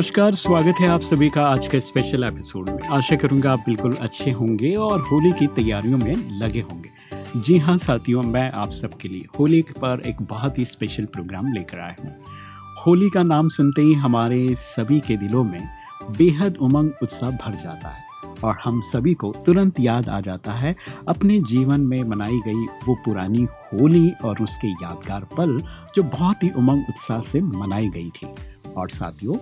नमस्कार, स्वागत है आप सभी का आज के स्पेशल एपिसोड में। आशा करूँगा आप बिल्कुल अच्छे होंगे और होली की तैयारियों में लगे होंगे। जी हाँ साथियों, मैं आप सबके लिए होली पर एक बहुत ही स्पेशल प्रोग्राम लेकर आया हूँ। होली का नाम सुनते ही हमारे सभी के दिलों में बेहद उमंग, उत्साह भर जाता है और हम सभी को तुरंत याद आ जाता है अपने जीवन में मनाई गई वो पुरानी होली और उसके यादगार पल जो बहुत ही उमंग, उत्साह से मनाई गई थी। और साथियों,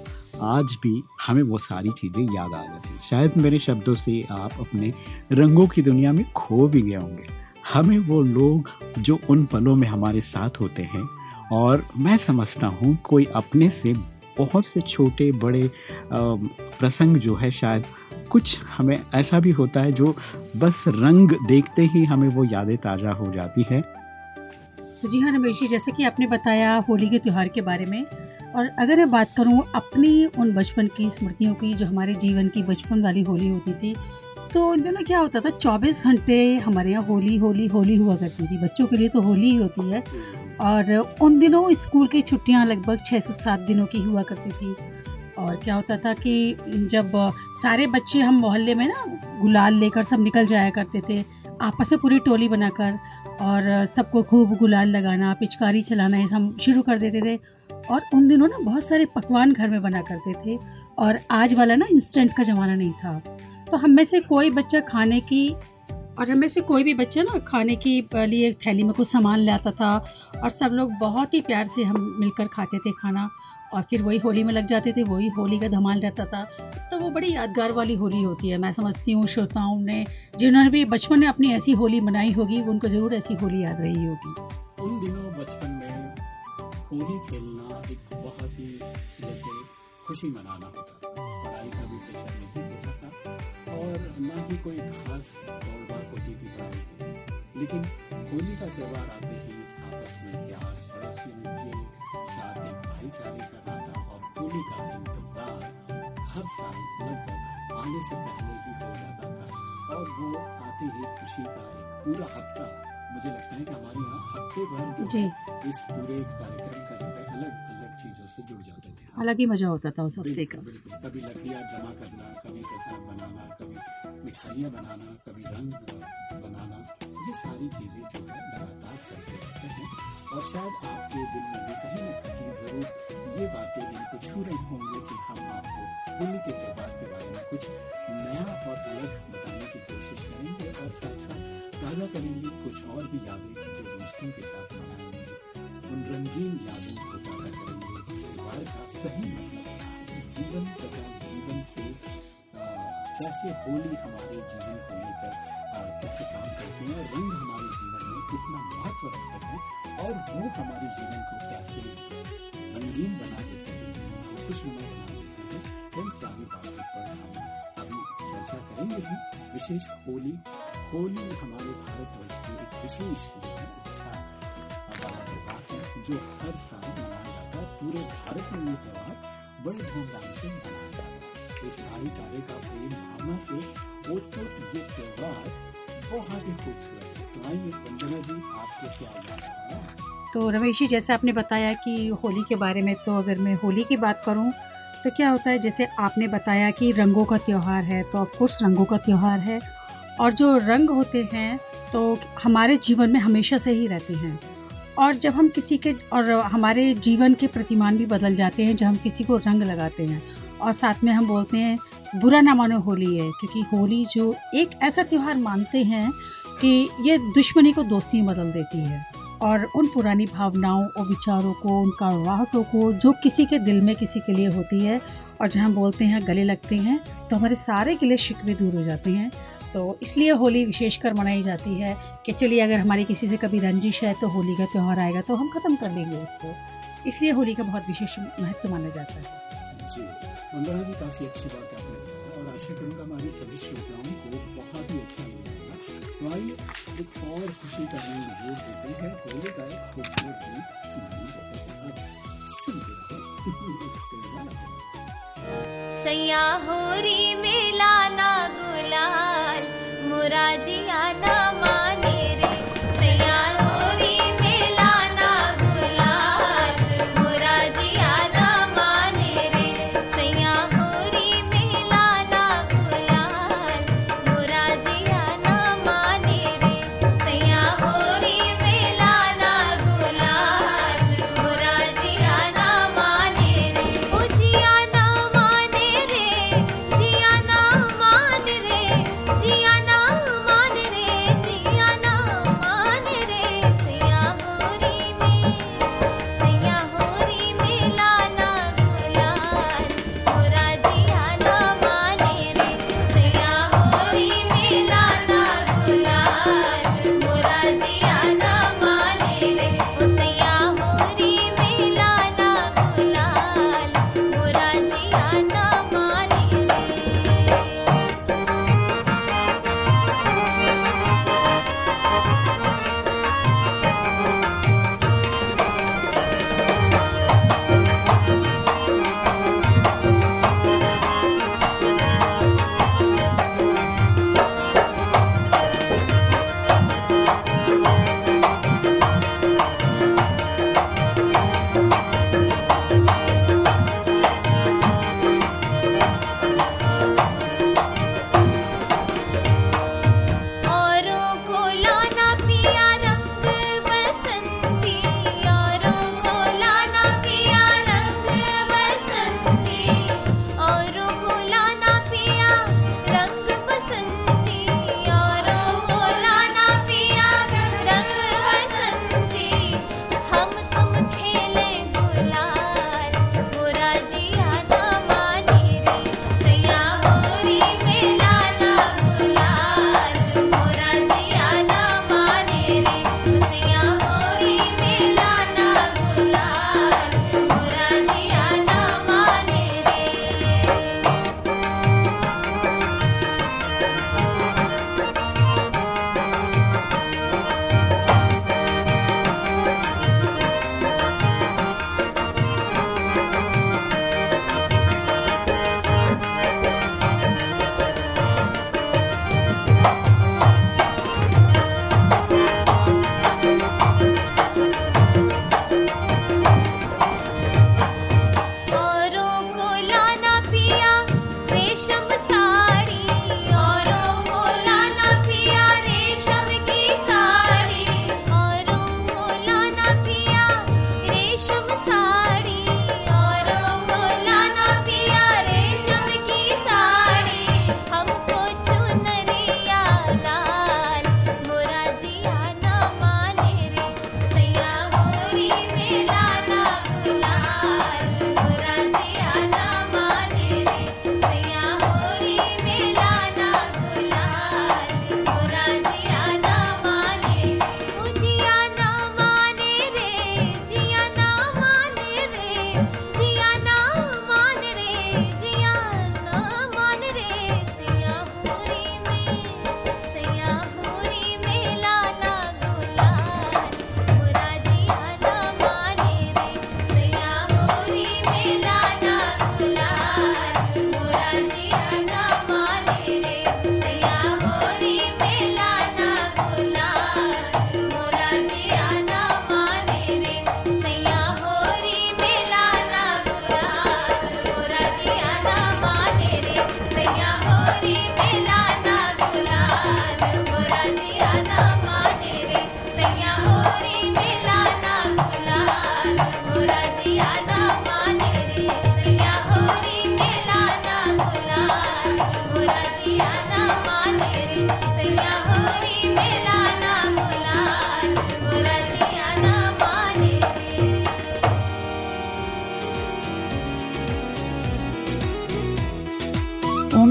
आज भी हमें वो सारी चीज़ें याद आ जाती शायद मेरे शब्दों से आप अपने रंगों की दुनिया में खो भी गए होंगे। हमें वो लोग जो उन पलों में हमारे साथ होते हैं और मैं समझता हूँ कोई अपने से बहुत से छोटे, बड़े प्रसंग जो है शायद कुछ हमें ऐसा भी होता है जो बस रंग देखते ही हमें वो यादें ताज़ा हो जाती है। तो जी हाँ रमेश जी, जैसे कि आपने बताया होली के त्यौहार के बारे में और अगर मैं बात करूँ अपनी उन बचपन की स्मृतियों की, जो हमारे जीवन की बचपन वाली होली होती थी तो इन दिनों क्या होता था? 24 घंटे हमारे यहाँ होली होली होली हुआ करती थी। बच्चों के लिए तो होली ही होती है। और उन दिनों स्कूल की छुट्टियाँ लगभग छः से सात दिनों की हुआ करती थी। और क्या होता था कि जब सारे बच्चे हम मोहल्ले में ना गुलाल लेकर सब निकल जाया करते थे, आपस में पूरी टोली बनाकर और सबको खूब गुलाल लगाना, पिचकारी चलाना, ये हम शुरू कर देते थे। और उन दिनों ना बहुत सारे पकवान घर में बना करते थे और आज वाला ना इंस्टेंट का ज़माना नहीं था। तो हम में से कोई बच्चा खाने की और हमें से कोई भी बच्चा ना खाने की लिए थैली में कुछ सामान लाता था और सब लोग बहुत ही प्यार से हम मिलकर खाते थे खाना और फिर वही होली में लग जाते थे, वही होली का धमाल रहता था। तो वो बड़ी यादगार वाली होली होती है। मैं समझती हूँ श्रोताओं ने, जिन्होंने भी, बचपन में अपनी ऐसी होली मनाई होगी, उनको ज़रूर ऐसी होली याद रही होगी। उन दिनों बचपन होली खेलना एक बहुत ही, जैसे खुशी मनाना होता था पढ़ाई का भी प्रेशर नहीं होता था और ना ही कोई खास दौड़ होती थी। पढ़ाई लेकिन होली का त्यौहार आते ही आपस में प्यार, पड़ोसियों के साथ एक भाईचारे का और होली का इंतज़ार हर साल लगभग आने से पहले ही हो जाता था। और वो आते ही खुशी का एक पूरा हफ़्ता मुझे लगता है कि हमारे यहाँ हफ़्ते भर जो इस पूरे कार्यक्रम का जो है अलग अलग चीज़ों से जुड़ जाते थे। अलग ही मज़ा होता था उस हफ़्ते का। बिल्कुल। कभी लकड़ियाँ जमा करना कभी प्रसाद बनाना कभी मिठाइयाँ बनाना कभी रंग बनाना ये सारी चीज़ें जो है लगातार करते रहते हैं। और शायद आपके दिल में भी कहीं ना कहीं ज़रूर ये बातें इनको छू रही होंगे कि हम आपको होली के त्यौहार के बारे में कुछ नया और अलग बताने की कोशिश करेंगे और साथ साथ ताज़ा करेंगे। कुछ और भी यादें जो दोस्तों के साथ मनाएँगे उन रंगीन यादों को ताज़ा करेंगे। त्यौहार का सही मतलब जीवन तथा जीवन से कैसे होली हमारे जीवन को लेकर कैसे काम करते हैं, रंग हमारे जीवन में कितना महत्व रखते हैं, और वो हमारे जीवन को कैसे रंगीन बना देते हैं खुशनुमा बना देते हैं, इन सारी बातों पर हम अभी चर्चा करेंगे ही। विशेष होली होली हमारे भारतवर्ष विशेष जो हर साल मनाया जाता है पूरे भारत में ये त्यौहार बड़े धूमधाम से मनाया जाता है इस भाईचारे का प्रेम भावना से ओतप्रोत ये त्यौहार बहुत ही खूबसूरत है तो आइए वंदना जी आपको क्या याद आ तो रमेश जी, जैसे आपने बताया कि होली के बारे में तो अगर मैं होली की बात करूँ तो क्या होता है, जैसे आपने बताया कि रंगों का त्यौहार है तो ऑफकोर्स रंगों का त्यौहार है और जो रंग होते हैं तो हमारे जीवन में हमेशा से ही रहते हैं। और जब हम किसी के, और हमारे जीवन के प्रतिमान भी बदल जाते हैं, जब हम किसी को रंग लगाते हैं। और साथ में हम बोलते हैं, बुरा ना मानो होली है। क्योंकि होली जो एक ऐसा त्यौहार मानते हैं कि ये दुश्मनी को दोस्ती बदल देती है। और उन पुरानी भावनाओं और विचारों को उन करवाहटों को, जो किसी के दिल में किसी के लिए होती है, और जहाँ बोलते हैं, गले लगते हैं तो हमारे सारे गिले शिकवे दूर हो जाते हैं। तो इसलिए होली विशेषकर मनाई जाती है कि चलिए अगर हमारी किसी से कभी रंजिश है तो होली का त्यौहार आएगा तो हम ख़त्म कर लेंगे उसको इसलिए होली का बहुत विशेष महत्व माना जाता है। जी जी काफ़ी अच्छी बात है और आशा करूँगा हमारी सभी श्रोताओं को बहुत ही अच्छा तो एक और खुशी का रंग जोड़ देते हैं। होली का एक खूबसूरत गीत सुनाई सैया होरी गुलाल मुराजिया ना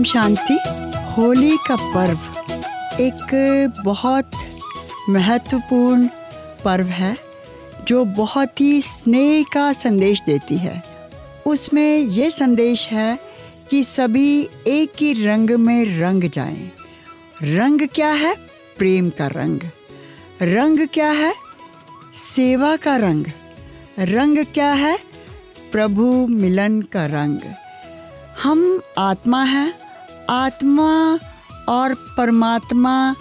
शांति, होली का पर्व एक बहुत महत्वपूर्ण पर्व है, जो बहुत ही स्नेह का संदेश देती है। उसमें ये संदेश है कि सभी एक ही रंग में रंग जाएँ। रंग क्या है? प्रेम का रंग। रंग क्या है? सेवा का रंग। रंग क्या है? प्रभु मिलन का रंग। हम आत्मा हैं आत्मा और परमात्मा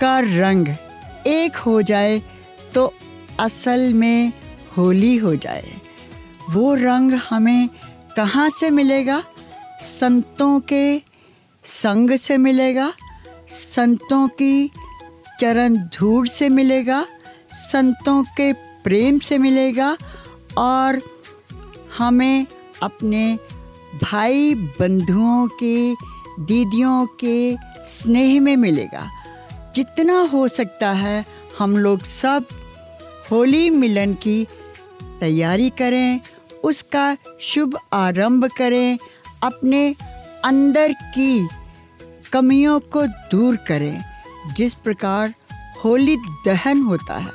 का रंग एक हो जाए तो असल में होली हो जाए। वो रंग हमें कहाँ से मिलेगा? संतों के संग से मिलेगा? संतों की चरण धूड़ से मिलेगा? संतों के प्रेम से मिलेगा? और हमें अपने भाई बंधुओं के दीदियों के स्नेह में मिलेगा। जितना हो सकता है, हम लोग सब होली मिलन की तैयारी करें, उसका शुभ आरंभ करें, अपने अंदर की कमियों को दूर करें। जिस प्रकार होली दहन होता है,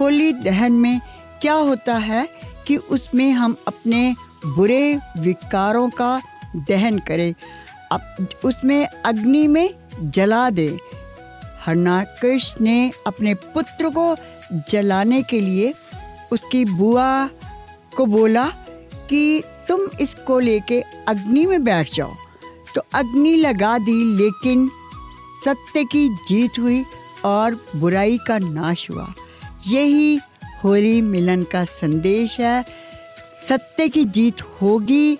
होली दहन में क्या होता है कि उसमें हम अपने बुरे विकारों का दहन करें। उसमें अग्नि में जला दे। हरनाकृष ने अपने पुत्र को जलाने के लिए उसकी बुआ को बोला कि तुम इसको लेके अग्नि में बैठ जाओ। तो अग्नि लगा दी, लेकिन सत्य की जीत हुई और बुराई का नाश हुआ। यही होली मिलन का संदेश है। सत्य की जीत होगी,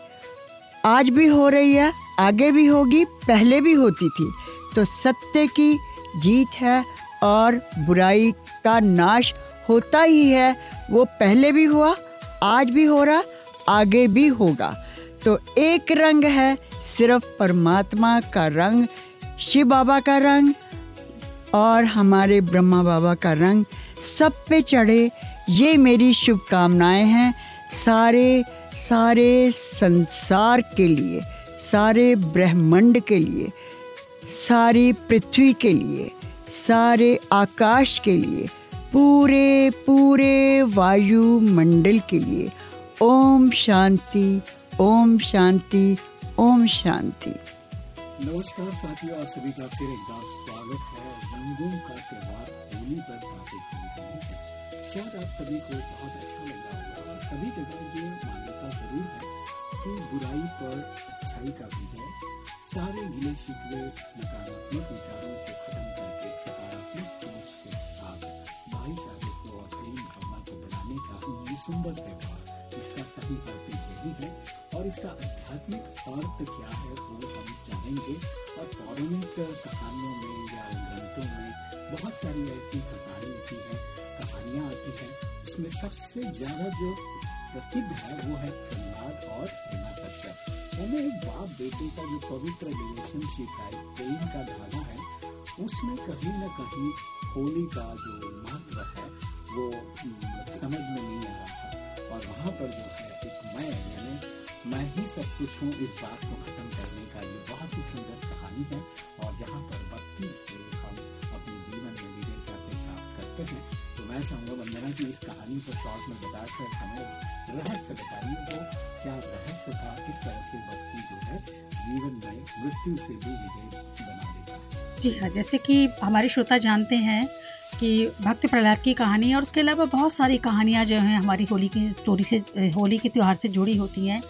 आज भी हो रही है। आगे भी होगी, पहले भी होती थी। तो सत्य की जीत है और बुराई का नाश होता ही है। वो पहले भी हुआ, आज भी हो रहा, आगे भी होगा। तो एक रंग है सिर्फ़ परमात्मा का रंग, शिव बाबा का रंग और हमारे ब्रह्मा बाबा का रंग। सब पे चढ़े, ये मेरी शुभकामनाएँ हैं सारे सारे संसार के लिए। सारे ब्रह्मंड के लिए, सारी पृथ्वी के लिए, सारे आकाश के लिए, पूरे पूरे वायुमंडल के लिए, ओम शांति ओम शांति ओम शांति। नमस्कार साथियों, आप सभी का फिर एक बार स्वागत है। रंगों का त्योहार होली पर बातें शायद आप सभी को बहुत अच्छा लग होगा। और सभी जगह ये मान्यता ज़रूर है कि बुराई पर अच्छाई का विजय सारे गिले शिकवे नकारात्मक विचारों को खत्म करके सकारात्मक सोच के साथ भाईचारे को और प्रेम भावना को बढ़ाने का ये सुंदर त्योहार इसका सही अर्थ यही है। और इसका आध्यात्मिक अर्थ क्या है वो हम जानेंगे। और पौराणिक कहानियों में या ग्रंथों में बहुत सारी ऐसी कथाएँ होती हैं, कहानियाँ आती हैं। उसमें सबसे ज़्यादा जो प्रसिद्ध है वो है प्रहलाद और हिरण्यकश्यप यानी एक बाप बेटे का जो पवित्र रिलेशनशिप है, प्रेम का धागा है, उसमें कहीं ना कहीं होली का जो महत्व है, वो समझ में नहीं आ रहा था। और वहाँ पर जो है, एक मैं, यानी मैं ही सब कुछ हूँ, इस बात को खत्म करने का ये बहुत ही सुंदर कहानी है। और यहाँ पर मैं चाहूँगा वंदना की इस कहानी को शॉर्ट में बताकर हमें रहस्य बताइए वो क्या रहस्य था, किस तरह से भक्ति जो है जीवन में मृत्यु से भी विजय बना देता है। जी हाँ जैसे कि हमारे श्रोता जानते हैं कि भक्त प्रहलाद की कहानी और उसके अलावा बहुत सारी कहानियाँ जो हैं हमारी होली की स्टोरी से, होली के त्यौहार से जुड़ी होती हैं।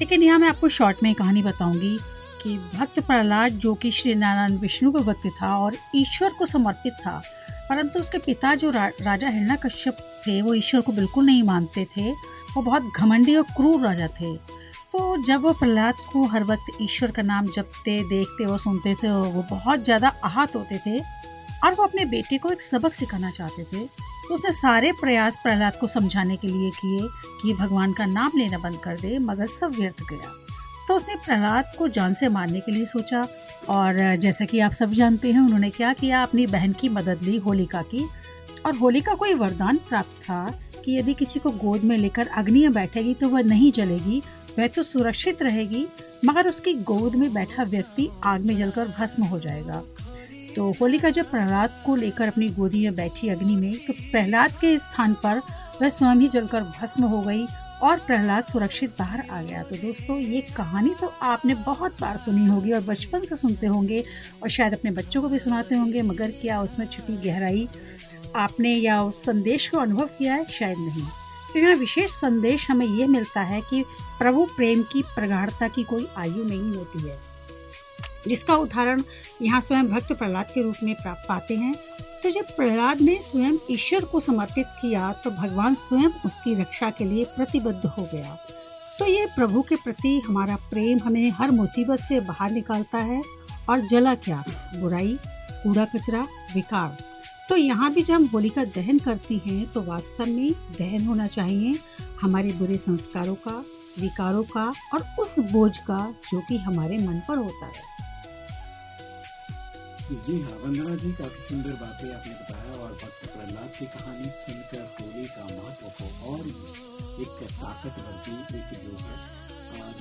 लेकिन यहाँ मैं आपको शॉर्ट में कहानी बताऊँगी कि भक्त प्रहलाद जो कि श्री नारायण विष्णु का भक्त था और ईश्वर को समर्पित था परंतु उसके पिता जो रा, राजा हिरणा कश्यप थे वो ईश्वर को बिल्कुल नहीं मानते थे। वो बहुत घमंडी और क्रूर राजा थे। तो जब वो प्रहलाद को हर वक्त ईश्वर का नाम जपते देखते वो सुनते थे वो बहुत ज़्यादा आहत होते थे और वो अपने बेटे को एक सबक सिखाना चाहते थे तो उसने सारे प्रयास प्रहलाद को समझाने के लिए किए कि भगवान का नाम लेना बंद कर दे मगर सब व्यर्थ गया। तो उसने प्रहलाद को जान से मारने के लिए सोचा और जैसा कि आप सब जानते हैं, उन्होंने क्या किया, अपनी बहन की मदद ली होलिका की। और होलिका को ये वरदान प्राप्त था कि यदि किसी को गोद में लेकर अग्नि बैठेगी तो वह नहीं जलेगी, वह तो सुरक्षित रहेगी, मगर उसकी गोद में बैठा व्यक्ति आग में जलकर भस्म हो जाएगा। तो होलिका जब प्रहलाद को लेकर अपनी गोदी में बैठी अग्नि में तो प्रहलाद के स्थान पर वह स्वयं ही जलकर भस्म हो गई और प्रहलाद सुरक्षित बाहर आ गया। तो दोस्तों, ये कहानी तो आपने बहुत बार सुनी होगी और बचपन से सुनते होंगे और शायद अपने बच्चों को भी सुनाते होंगे, मगर क्या उसमें छुपी गहराई आपने या उस संदेश को अनुभव किया है? शायद नहीं। तो यहाँ विशेष संदेश हमें यह मिलता है कि प्रभु प्रेम की प्रगाढ़ता की कोई आयु नहीं होती है। जिसका उदाहरण यहाँ स्वयं भक्त प्रहलाद के रूप में प्राप्त पाते हैं। तो जब प्रहलाद ने स्वयं ईश्वर को समर्पित किया तो भगवान स्वयं उसकी रक्षा के लिए प्रतिबद्ध हो गया। तो ये प्रभु के प्रति हमारा प्रेम हमें हर मुसीबत से बाहर निकालता है और जला क्या? बुराई, कूड़ा कचरा, विकार। तो यहाँ भी जब हम होलिका दहन करती हैं तो वास्तव में दहन होना चाहिए हमारे बुरे संस्कारों का, विकारों का और उस बोझ का जो कि हमारे मन पर होता है। जी हाँ वंदना जी, काफ़ी सुंदर बातें आपने बताया और भक्त प्रहलाद की कहानी सुनकर होली का महत्व को और एक ताकत बढ़ती एक जो है।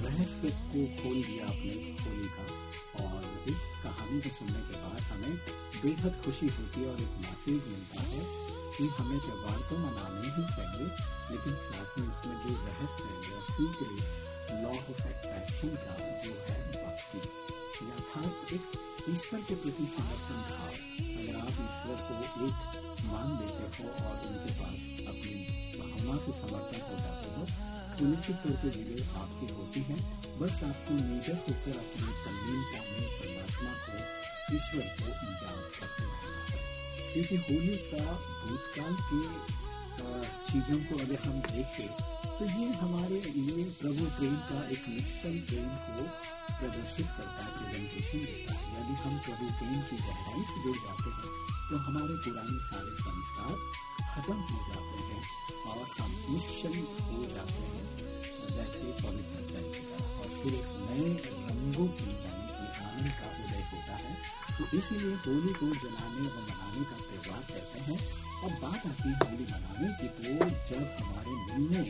रहस्य को खोल दिया आपने होली का और इस कहानी को सुनने के बाद हमें बेहद खुशी होती है और एक मैसेज मिलता है कि हमें त्यौहार तो मनाने ही चाहिए, लेकिन साथ में इसमें जो रहस्य है या सीक्रेट लॉ ऑफ़ अट्रैक्शन का जो है, भक्ति अर्थात एक ईश्वर के प्रति समर्पण भाव अगर आप ईश्वर को एक मान देते हो और उनके पास अपनी भावना से समर्पण हो जाते हो तो निश्चित तौर पर विजय आपकी होती है। बस आपको निडर होकर अपने तल्लीनता में परमात्मा को, ईश्वर को याद करते है। क्योंकि होली का भूतकाल के चीज़ों को अगर हम देखें तो ये हमारे लिए प्रभु प्रेम का एक निश्चल प्रेम को प्रदर्शित करता है प्रेजेंटेशन देता है। यदि हम प्रभु प्रेम की गहराई से जुड़ जाते हैं तो हमारे पुराने सारे संस्कार खत्म हो जाते हैं और हम निश्चल हो जाते हैं। जैसे पवित्र जल की और फिर एक नए रंगों की यानी कि आनंद का उदय होता है। तो इसीलिए होली को जलाने व मनाने का त्यौहार कहते हैं। अब बात आती है होली मनाने की तो जब हमारे मिलने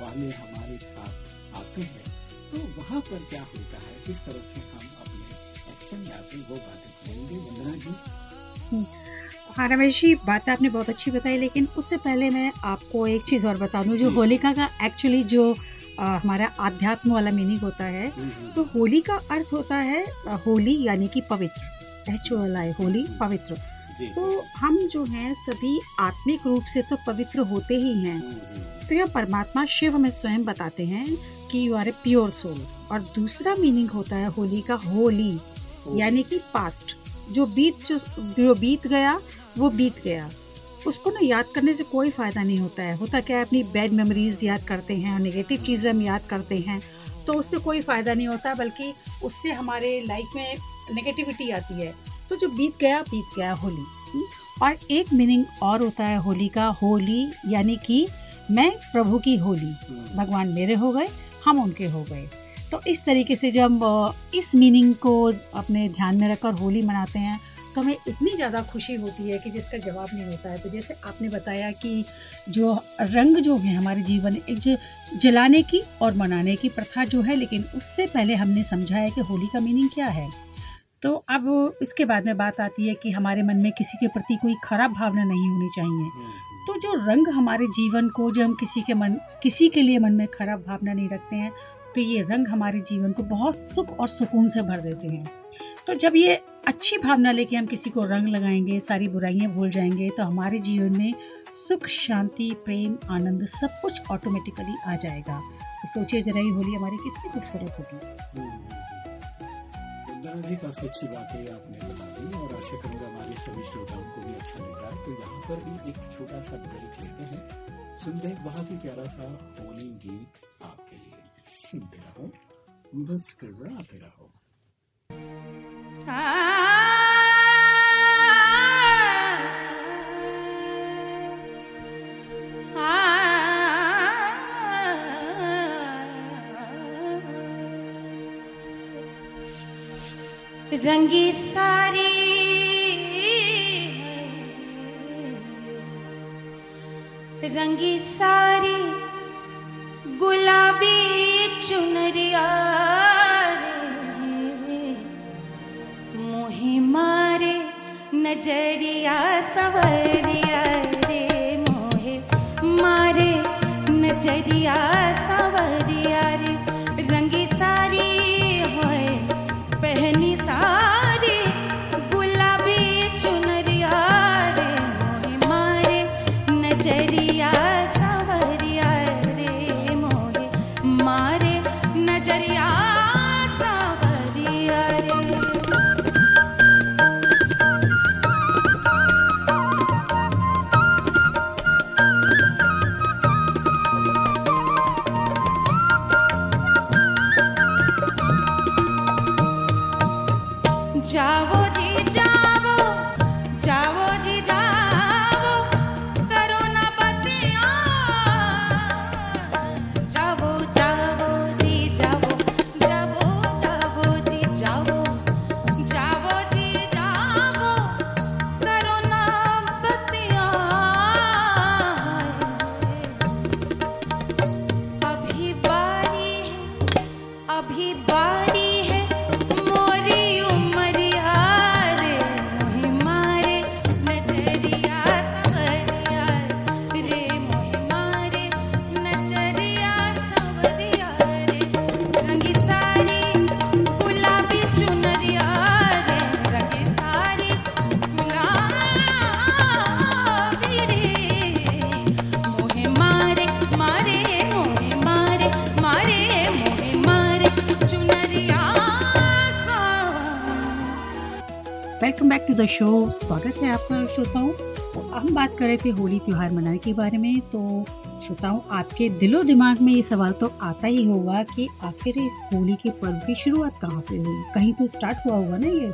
वाले हमारे साथ आते हैं तो वहाँ पर क्या होता है? किस तरह से हम अपने एक्शन लाते वो बातें करेंगे? वंदना जी। हम्म, हाँ रमेश जी बात आपने बहुत अच्छी बताई लेकिन उससे पहले मैं आपको एक चीज़ और बता दूँ जो होलिका का एक्चुअली जो आ, हमारा आध्यात्म वाला मीनिंग होता है हम्म, हम्म। तो होली का अर्थ होता है होली यानी कि पवित्र H O L I holy पवित्र। तो हम जो हैं सभी आत्मिक रूप से तो पवित्र होते ही हैं। तो यह परमात्मा शिव हमें स्वयं बताते हैं कि you are a pure soul और दूसरा मीनिंग होता है होली का होली यानी कि पास्ट जो बीत जो जो बीत गया वो बीत गया। उसको ना याद करने से कोई फ़ायदा नहीं होता है। होता क्या है अपनी बैड मेमोरीज याद करते हैं और नेगेटिव चीज़ें हम याद करते हैं तो उससे कोई फ़ायदा नहीं होता बल्कि उससे हमारे लाइफ में नेगेटिविटी आती है। तो जो बीत गया बीत गया होली। और एक मीनिंग और होता है होली का होली यानी कि मैं प्रभु की होली। हम्म। भगवान मेरे हो गए हम उनके हो गए। तो इस तरीके से जब इस मीनिंग को अपने ध्यान में रखकर होली मनाते हैं तो हमें इतनी ज़्यादा खुशी होती है कि जिसका जवाब नहीं होता है। तो जैसे आपने बताया कि जो रंग जो है हमारे जीवन एक जो जलाने की और मनाने की प्रथा जो है लेकिन उससे पहले हमने समझा है कि होली का मीनिंग क्या है। तो अब इसके बाद में बात आती है कि हमारे मन में किसी के प्रति कोई खराब भावना नहीं होनी चाहिए। तो जो रंग हमारे जीवन को जो हम किसी के मन किसी के लिए मन में खराब भावना नहीं रखते हैं तो ये रंग हमारे जीवन को बहुत सुख और सुकून से भर देते हैं। तो जब ये अच्छी भावना लेके हम किसी को रंग लगाएँगे सारी बुराइयाँ भूल जाएँगे तो हमारे जीवन में सुख शांति प्रेम आनंद सब कुछ ऑटोमेटिकली आ जाएगा। तो सोचिए जरा ये होली हमारी कितनी खूबसूरत होगी। जी, काफ़ी अच्छी है आपने बता दी, और आशा करूँगा हमारे सभी श्रोताओं को भी अच्छा लगा है। तो यहाँ पर भी एक छोटा सा ब्रेक लेते हैं। सुनते हैं, बहुत ही प्यारा सा होली गीत आपके लिए। सुनते रहो, मुस्कुराते रहो। रंगी सारी रंगी सारी गुलाबी चुनरिया मोहे मारे नज़रिया सवरिया रे। मोहे मारे नज़रिया सवरिया श्रोताओं तो हम बात कर रहे थे होली त्यौहार मनाने के बारे में। तो श्रोताओं, आपके दिलो दिमाग में ये सवाल तो आता ही होगा कि आखिर इस होली के पर्व की शुरुआत कहाँ से हुई? कहीं तो स्टार्ट हुआ होगा ना ये?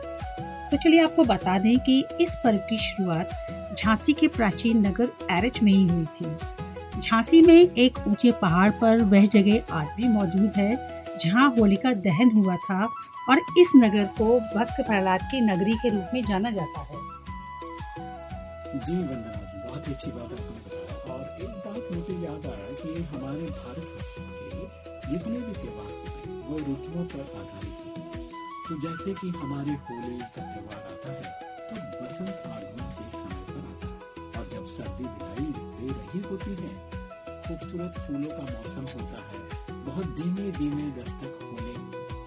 तो चलिए आपको बता दें कि इस पर्व की शुरुआत झांसी के प्राचीन नगर एरच में ही हुई थी। झांसी में एक ऊँचे पहाड़ पर वह जगह आज भी मौजूद है, जहाँ होलिका दहन हुआ था और इस नगर को भक्त प्रहलाद की नगरी के रूप में जाना जाता है। जी वंदना जी बहुत ही अच्छी बात आपने बताया। और एक बात मुझे याद आया कि हमारे भारत के जितने भी त्योहार होते हैं, वो ऋतुओं पर आधारित होते हैं। तो जैसे कि हमारे होली का त्योहार आता है तो बसंत आगमन के समय पर आता है। और जब सर्दी विदाई दे रही होती है, खूबसूरत फूलों का मौसम होता है, बहुत धीमे धीमे दस्तक होने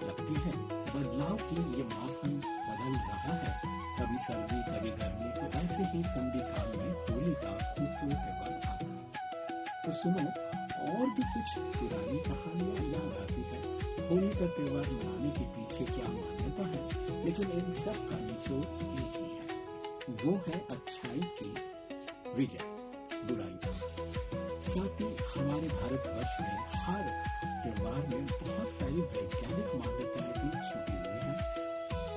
लगती है, बदलाव की ये मौसम बदल रहा है। कभी सर्दी कभी गर्मी तो ऐसे ही संधि काल में होली का खूबसूरत त्योहार। है तो सुनो, और भी कुछ पुरानी कहानियाँ याद आती है। होली का त्योहार मनाने के पीछे क्या मान्यता है? लेकिन इन सब का निचोड़ एक ही है। वो है अच्छाई की विजय, बुराई साथ ही हमारे भारतवर्ष में हर त्योहार में बहुत सारी वैज्ञानिक मान्यताएँ भी छुपी हुई है।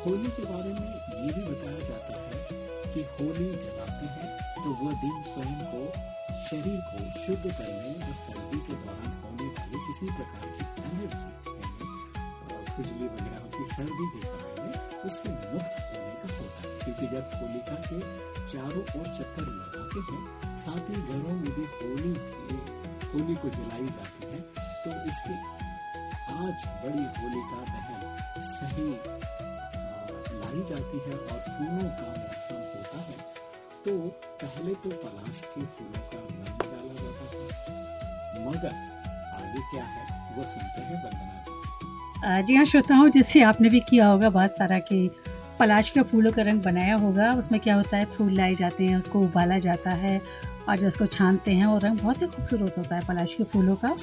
होली के बारे में ये भी बताया जाता है कि होली जलाते हैं तो वह दिन स्वयं को, शरीर को शुद्ध करने व सर्दी के दौरान होने वाली किसी प्रकार की एलर्जी खुजली वगैरह की सर्दी के समय में उससे मुक्त होने का होता है। क्योंकि जब होलिका के चारों ओर चक्कर लगाते हैं, साथ ही घरों में भी होली होली को जलाई जाती है तो इसके आज बड़ी होलिका दहन सही लाई जाती है और फूलों का तो पहले तो पलाश के फूलों का रंग डाला जाता था। मगर आगे क्या है, वो सुनते हैं वंदना जी। हाँ श्रोताओं, जैसे आपने भी किया होगा बहुत सारा कि पलाश के फूलों का रंग बनाया होगा, उसमें क्या होता है, फूल लाए जाते हैं, उसको उबाला जाता है, और जब उसको छानते हैं, वो रंग बहुत ही खूबसूरत होता है पलाश के फूलों का।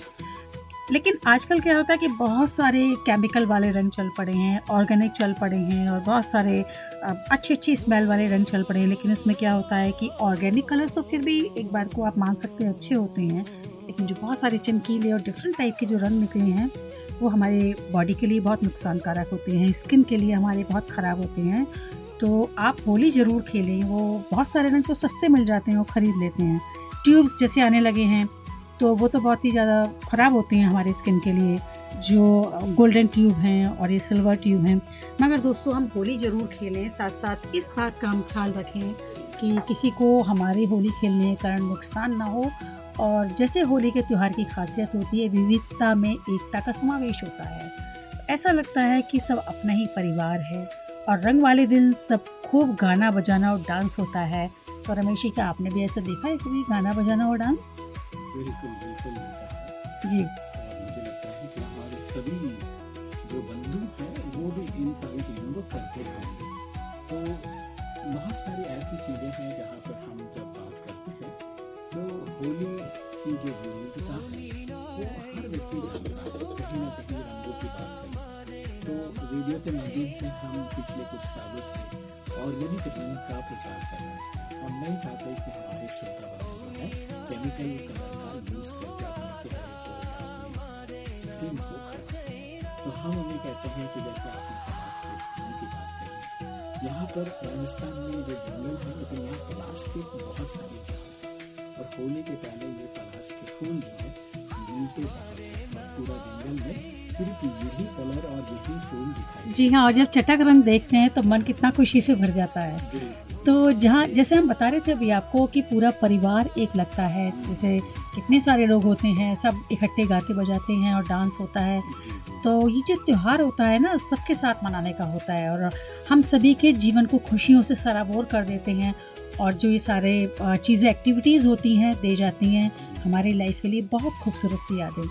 लेकिन आजकल क्या होता है कि बहुत सारे केमिकल वाले रंग चल पड़े हैं ऑर्गेनिक चल पड़े हैं और बहुत सारे अच्छी अच्छी स्मेल वाले रंग चल पड़े हैं। लेकिन उसमें क्या होता है कि ऑर्गेनिक कलर्स तो फिर भी एक बार को आप मान सकते हैं, अच्छे होते हैं। लेकिन जो बहुत सारे चमकीले और डिफरेंट टाइप के जो रंग निकले हैं, वो हमारे बॉडी के लिए बहुत नुकसानकारक होते हैं स्किन के लिए हमारे बहुत ख़राब होते हैं। तो आप होली ज़रूर खेलें, वो बहुत सारे रंग तो सस्ते मिल जाते हैं, वो ख़रीद लेते हैं। ट्यूब्स जैसे आने लगे हैं तो वो तो बहुत ही ज़्यादा ख़राब होते हैं हमारे स्किन के लिए, जो गोल्डन ट्यूब हैं और ये सिल्वर ट्यूब हैं। मगर दोस्तों, हम होली ज़रूर खेलें साथ साथ इस बात का हम ख्याल रखें कि किसी को हमारे होली खेलने के कारण नुकसान ना हो और जैसे होली के त्यौहार की खासियत होती है, विविधता में एकता का समावेश होता है। ऐसा लगता है कि सब अपना ही परिवार है और रंग वाले दिन सब खूब गाना बजाना और डांस होता है। तो रमेश जी, क्या आपने भी ऐसा देखा है कभी गाना बजाना और डांस? बिल्कुल बिल्कुल मिलता है। जी। और मुझे लगता है कि हमारे सभी जो बंधु हैं वो भी इन सारी चीज़ों को करते होंगे तो बहुत सारी ऐसी चीज़ें हैं जहाँ पर हम जब बात करते हैं तो होली की जो विविधता है वो हर व्यक्ति जानता है कहीं ना कहीं रंगों की बात करें तो रेडियो के माध्यम से हम पिछले कुछ सालों से ऑर्गेनिक रंग का प्रचार कर रहे हैं। और नहीं चाहते कि हमारे श्रोता बंधु केमिकल कलर करके को। तो हम उन्हें कहते हैं कि जैसे आपने यहाँ पर अफ़गानिस्तान में जो जंगल है, लेकिन यहाँ तलाश के बहुत सारे जंगल। और होली के पहले ये तलाश के फूल जो है। और पूरा जंगल में सिर्फ़ यही कलर और यही फूल दिखाई जी हाँ और जब चटक रंग देखते हैं तो मन कितना खुशी से भर जाता है। तो जहाँ जैसे हम बता रहे थे अभी आपको कि पूरा परिवार एक लगता है जैसे कितने सारे लोग होते हैं सब इकट्ठे गाते बजाते हैं और डांस होता है। तो ये जो त्यौहार होता है ना सबके साथ मनाने का होता है और हम सभी के जीवन को खुशियों से सराबोर कर देते हैं और जो ये सारे चीज़ें एक्टिविटीज़ होती हैं दे जाती हैं हमारी लाइफ के लिए बहुत खूबसूरत सी यादें।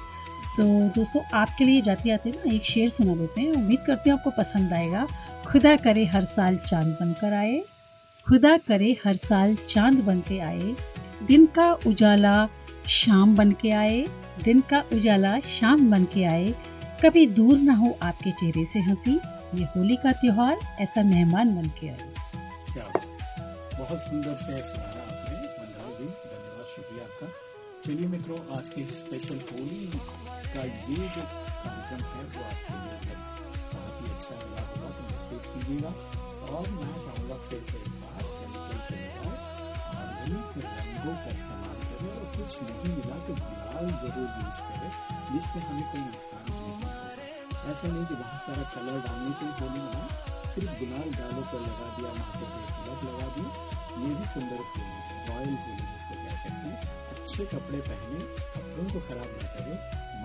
तो दोस्तों, आपके लिए जाते जाते ना एक शेर सुना देते हैं। उम्मीद करते हैं आपको पसंद आएगा। खुदा करे हर साल चाँद बनकर आए। खुदा करे हर साल चाँद बन के आए। दिन का उजाला शाम बन के आए। दिन का उजाला शाम बन के आए। कभी दूर ना हो आपके चेहरे से हँसी। ये होली का त्योहार, ऐसा मेहमान बन के आए। बहुत सुंदर सुनाया आपने। धन्यवाद, शुक्रिया आपका। चलिए मित्रों, आज के स्पेशल होली का ये जो कार्यक्रम है, वो आपके लिए बहुत ही अच्छा लगा होगा तो मैसेज कीजिएगा। और मैं चाहूँगा फिर से एक बार रंगों का इस्तेमाल करें, और कुछ नहीं मिला तो गुलाल ज़रूर यूज़ करें, जिससे हमें कोई नुकसान नहीं होगा। ऐसा नहीं कि बहुत सारा कलर डालने से ही होली मनाए सिर्फ़ गुलाल गालों पर लगा दिया, माथे पे तिलक लगा दी ये भी सुंदर है, रॉयल होली जिसको कह सकते हैं। अच्छे कपड़े पहने, कपड़ों को खराब न करें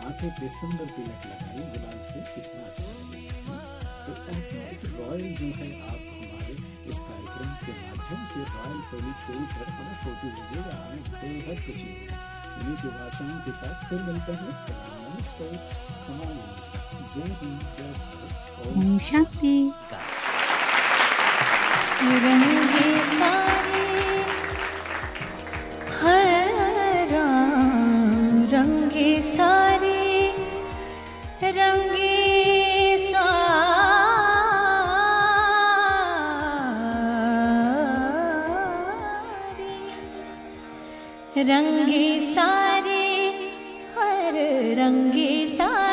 माथे पे सुंदर तिलक लगाए गुलाल से कितना अच्छा तो ऐसा एक रॉयल जो है आप हमारे इस कार्यक्रम के माध्यम से रॉयल होली शो पर हमें फ़ोटो भेजिएगा हमें बेहद खुशी होगी इन्हीं शुभाशाओं के साथ फिर मिलते हैं। नमस्ते हमारे जय हिंद जय भारत। और ओम शांति। रंगे सारे रङ्गे सारे हर हरी सारे।